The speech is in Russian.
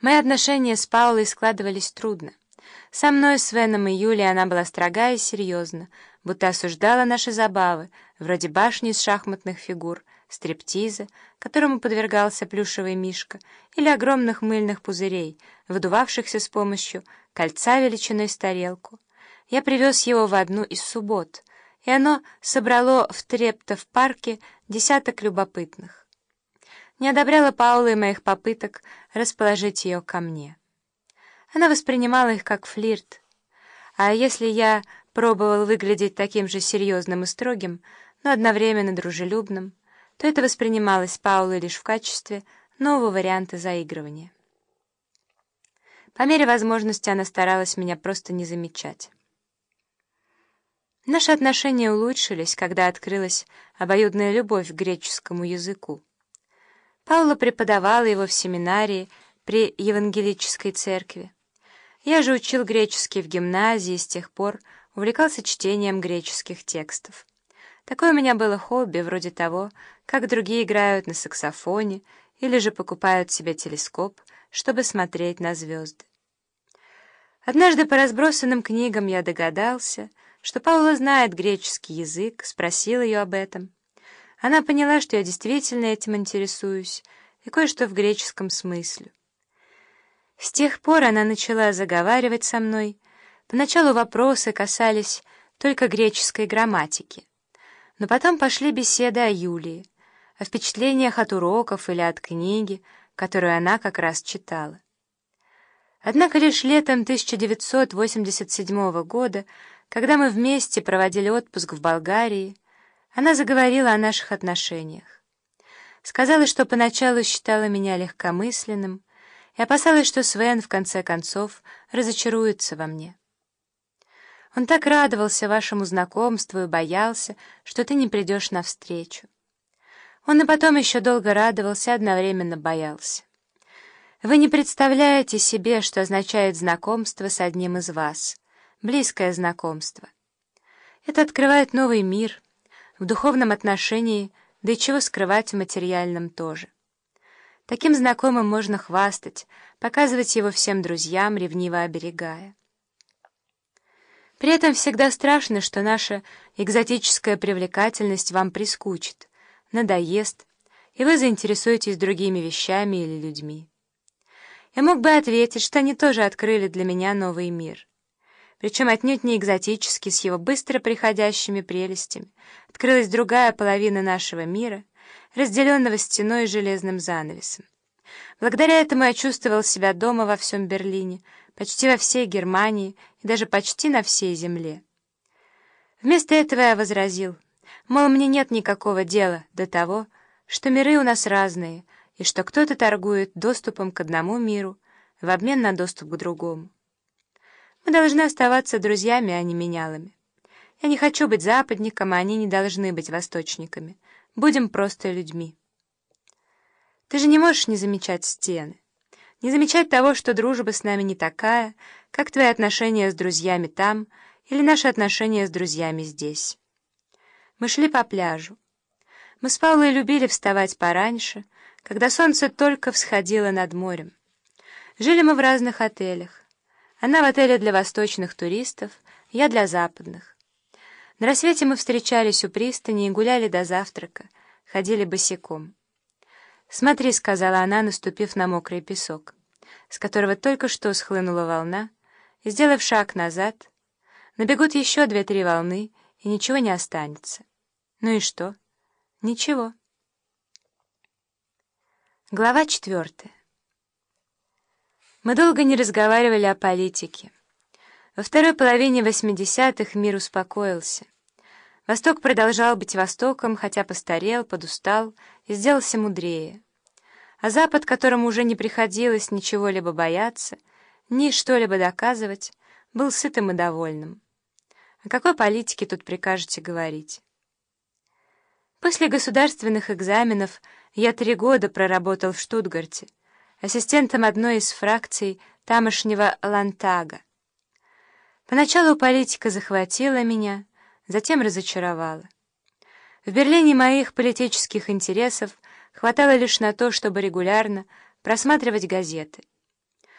Мои отношения с Паулой складывались трудно. Со мной, Свеном и Юлей она была строга и серьезна, будто осуждала наши забавы, вроде башни из шахматных фигур, стриптиза, которому подвергался плюшевый мишка, или огромных мыльных пузырей, выдувавшихся с помощью кольца величиной с тарелку. Я привез его в одну из суббот, и оно собрало в Трепто в парке десяток любопытных. Не одобряла Паула и моих попыток расположить ее ко мне. Она воспринимала их как флирт, а если я пробовал выглядеть таким же серьезным и строгим, но одновременно дружелюбным, то это воспринималось Паулой лишь в качестве нового варианта заигрывания. По мере возможности она старалась меня просто не замечать. Наши отношения улучшились, когда открылась обоюдная любовь к греческому языку. Паула преподавала его в семинарии при Евангелической церкви. Я же учил греческий в гимназии и с тех пор увлекался чтением греческих текстов. Такое у меня было хобби, вроде того, как другие играют на саксофоне или же покупают себе телескоп, чтобы смотреть на звезды. Однажды по разбросанным книгам я догадался, что Паула знает греческий язык, спросил ее об этом. Она поняла, что я действительно этим интересуюсь, и кое-что в греческом смысле. С тех пор она начала заговаривать со мной. Поначалу вопросы касались только греческой грамматики. Но потом пошли беседы о Юлии, о впечатлениях от уроков или от книги, которую она как раз читала. Однако лишь летом 1987 года, когда мы вместе проводили отпуск в Болгарии, она заговорила о наших отношениях. Сказала, что поначалу считала меня легкомысленным и опасалась, что Свен, в конце концов, разочаруется во мне. Он так радовался вашему знакомству и боялся, что ты не придешь навстречу. Он и потом еще долго радовался одновременно боялся. Вы не представляете себе, что означает знакомство с одним из вас, близкое знакомство. Это открывает новый мир, в духовном отношении, да и чего скрывать в материальном тоже. Таким знакомым можно хвастать, показывать его всем друзьям, ревниво оберегая. При этом всегда страшно, что наша экзотическая привлекательность вам прискучит, надоест, и вы заинтересуетесь другими вещами или людьми. Я мог бы ответить, что они тоже открыли для меня новый мир. Причем отнюдь не экзотический, с его быстро приходящими прелестями. Открылась другая половина нашего мира, разделенного стеной и железным занавесом. Благодаря этому я чувствовал себя дома во всем Берлине, почти во всей Германии и даже почти на всей земле. Вместо этого я возразил, мол, мне нет никакого дела до того, что миры у нас разные, и что кто-то торгует доступом к одному миру в обмен на доступ к другому. Мы должны оставаться друзьями, а не менялами. Я не хочу быть западником, а они не должны быть восточниками. Будем просто людьми. Ты же не можешь не замечать стены не замечать того, что дружба с нами не такая, как твои отношения с друзьями там или наши отношения с друзьями здесь. Мы шли по пляжу. Мы с Паулой любили вставать пораньше, когда солнце только всходило над морем. Жили мы в разных отелях. Она в отеле для восточных туристов, я для западных. На рассвете мы встречались у пристани и гуляли до завтрака, ходили босиком. «Смотри», — сказала она, наступив на мокрый песок, с которого только что схлынула волна, и, сделав шаг назад, набегут еще две-три волны, и ничего не останется. Ну и что? Ничего. Глава четвертая. Мы долго не разговаривали о политике. Во второй половине 80-х мир успокоился. Восток продолжал быть Востоком, хотя постарел, подустал и сделался мудрее. А Запад, которому уже не приходилось ничего-либо бояться, ни что-либо доказывать, был сытым и довольным. О какой политике тут прикажете говорить? После государственных экзаменов я три года проработал в Штутгарте, ассистентом одной из фракций тамошнего Лантага. Поначалу политика захватила меня, затем разочаровала. В Берлине моих политических интересов хватало лишь на то, чтобы регулярно просматривать газеты.